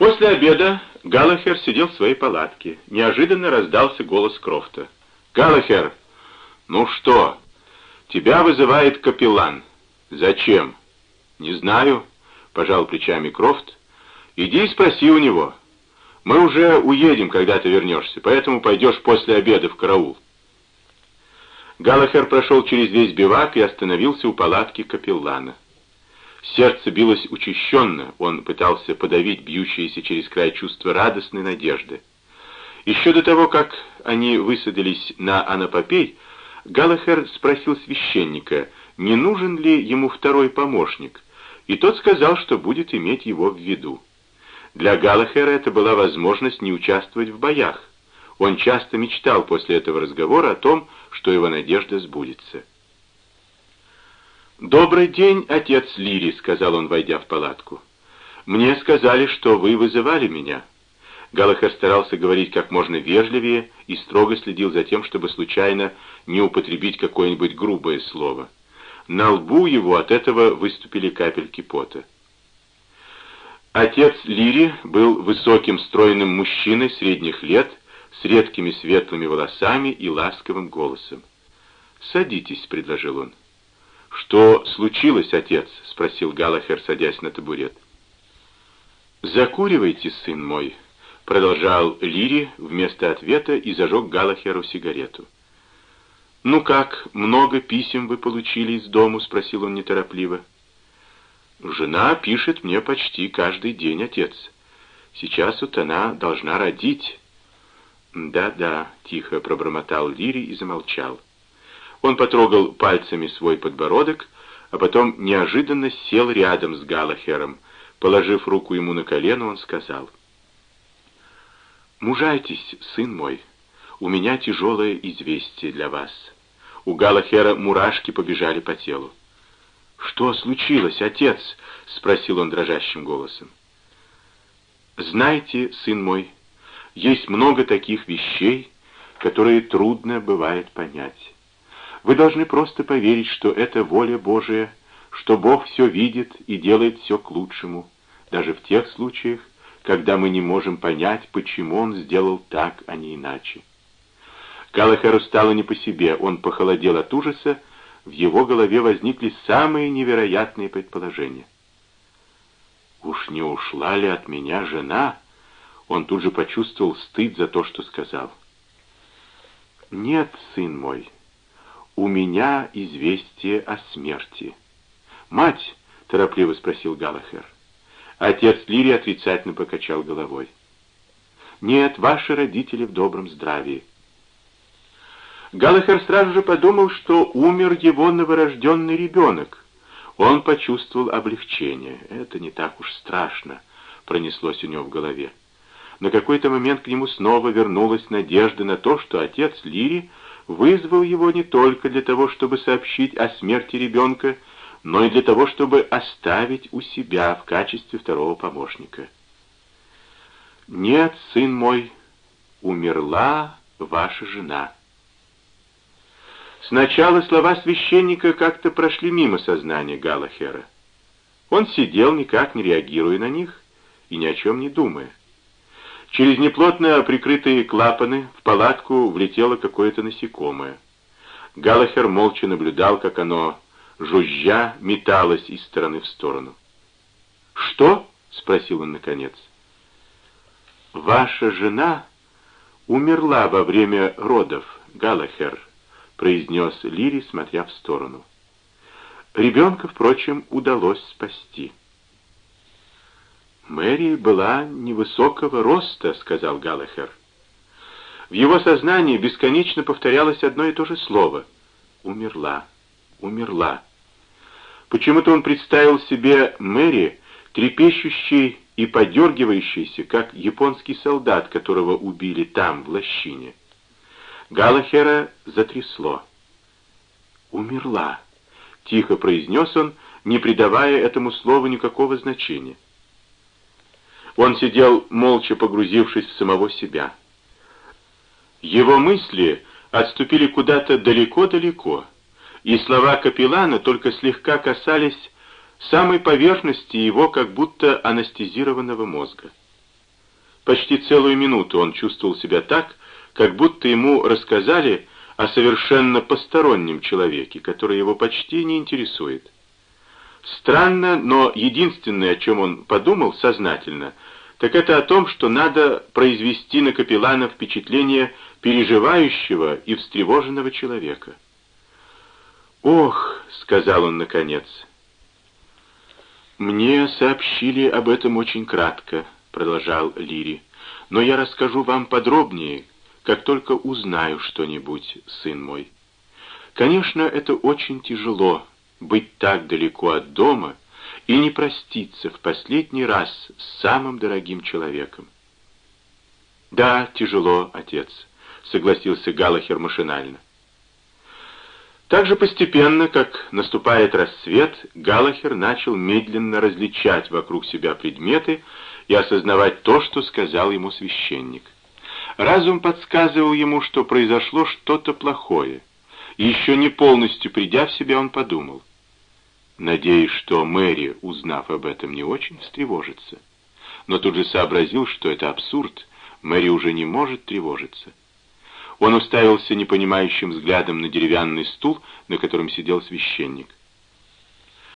После обеда Галахер сидел в своей палатке. Неожиданно раздался голос Крофта. «Галахер, ну что? Тебя вызывает капеллан. Зачем?» «Не знаю», — пожал плечами Крофт. «Иди и спроси у него. Мы уже уедем, когда ты вернешься, поэтому пойдешь после обеда в караул». Галахер прошел через весь бивак и остановился у палатки капеллана. Сердце билось учащенно, он пытался подавить бьющееся через край чувство радостной надежды. Еще до того, как они высадились на Анапопей, Галахер спросил священника, не нужен ли ему второй помощник, и тот сказал, что будет иметь его в виду. Для Галахера это была возможность не участвовать в боях. Он часто мечтал после этого разговора о том, что его надежда сбудется. «Добрый день, отец Лири», — сказал он, войдя в палатку. «Мне сказали, что вы вызывали меня». Галахер старался говорить как можно вежливее и строго следил за тем, чтобы случайно не употребить какое-нибудь грубое слово. На лбу его от этого выступили капельки пота. Отец Лири был высоким стройным мужчиной средних лет, с редкими светлыми волосами и ласковым голосом. «Садитесь», — предложил он. «Что случилось, отец?» — спросил Галахер, садясь на табурет. «Закуривайте, сын мой», — продолжал Лири вместо ответа и зажег Галахеру сигарету. «Ну как, много писем вы получили из дому?» — спросил он неторопливо. «Жена пишет мне почти каждый день, отец. Сейчас вот она должна родить». «Да-да», — тихо пробормотал Лири и замолчал. Он потрогал пальцами свой подбородок, а потом неожиданно сел рядом с Галахером. Положив руку ему на колено, он сказал, «Мужайтесь, сын мой, у меня тяжелое известие для вас». У Галахера мурашки побежали по телу. «Что случилось, отец?» — спросил он дрожащим голосом. «Знаете, сын мой, есть много таких вещей, которые трудно бывает понять». Вы должны просто поверить, что это воля Божия, что Бог все видит и делает все к лучшему, даже в тех случаях, когда мы не можем понять, почему Он сделал так, а не иначе. Галахеру стало не по себе, он похолодел от ужаса, в его голове возникли самые невероятные предположения. «Уж не ушла ли от меня жена?» Он тут же почувствовал стыд за то, что сказал. «Нет, сын мой, у меня известие о смерти. «Мать!» — торопливо спросил Галахер. Отец Лири отрицательно покачал головой. «Нет, ваши родители в добром здравии». Галахер сразу же подумал, что умер его новорожденный ребенок. Он почувствовал облегчение. Это не так уж страшно, пронеслось у него в голове. На какой-то момент к нему снова вернулась надежда на то, что отец Лири вызвал его не только для того, чтобы сообщить о смерти ребенка, но и для того, чтобы оставить у себя в качестве второго помощника. «Нет, сын мой, умерла ваша жена». Сначала слова священника как-то прошли мимо сознания Галахера. Он сидел, никак не реагируя на них и ни о чем не думая. Через неплотно прикрытые клапаны в палатку влетело какое-то насекомое. Галахер молча наблюдал, как оно, жужжа, металось из стороны в сторону. «Что?» — спросил он наконец. «Ваша жена умерла во время родов, Галахер», — произнес Лири, смотря в сторону. Ребенка, впрочем, удалось спасти. «Мэри была невысокого роста», — сказал Галлахер. В его сознании бесконечно повторялось одно и то же слово. «Умерла, умерла». Почему-то он представил себе Мэри, трепещущей и подергивающейся, как японский солдат, которого убили там, в лощине. Галахера затрясло. «Умерла», — тихо произнес он, не придавая этому слову никакого значения. Он сидел, молча погрузившись в самого себя. Его мысли отступили куда-то далеко-далеко, и слова капеллана только слегка касались самой поверхности его как будто анестезированного мозга. Почти целую минуту он чувствовал себя так, как будто ему рассказали о совершенно постороннем человеке, который его почти не интересует. Странно, но единственное, о чем он подумал сознательно, так это о том, что надо произвести на капеллана впечатление переживающего и встревоженного человека. «Ох», — сказал он наконец, — «мне сообщили об этом очень кратко», — продолжал Лири, — «но я расскажу вам подробнее, как только узнаю что-нибудь, сын мой. Конечно, это очень тяжело, быть так далеко от дома и не проститься в последний раз с самым дорогим человеком. «Да, тяжело, отец», — согласился Галахер машинально. Так же постепенно, как наступает рассвет, Галахер начал медленно различать вокруг себя предметы и осознавать то, что сказал ему священник. Разум подсказывал ему, что произошло что-то плохое, и еще не полностью придя в себя, он подумал. Надеюсь, что Мэри, узнав об этом, не очень встревожится. Но тут же сообразил, что это абсурд, Мэри уже не может тревожиться. Он уставился непонимающим взглядом на деревянный стул, на котором сидел священник.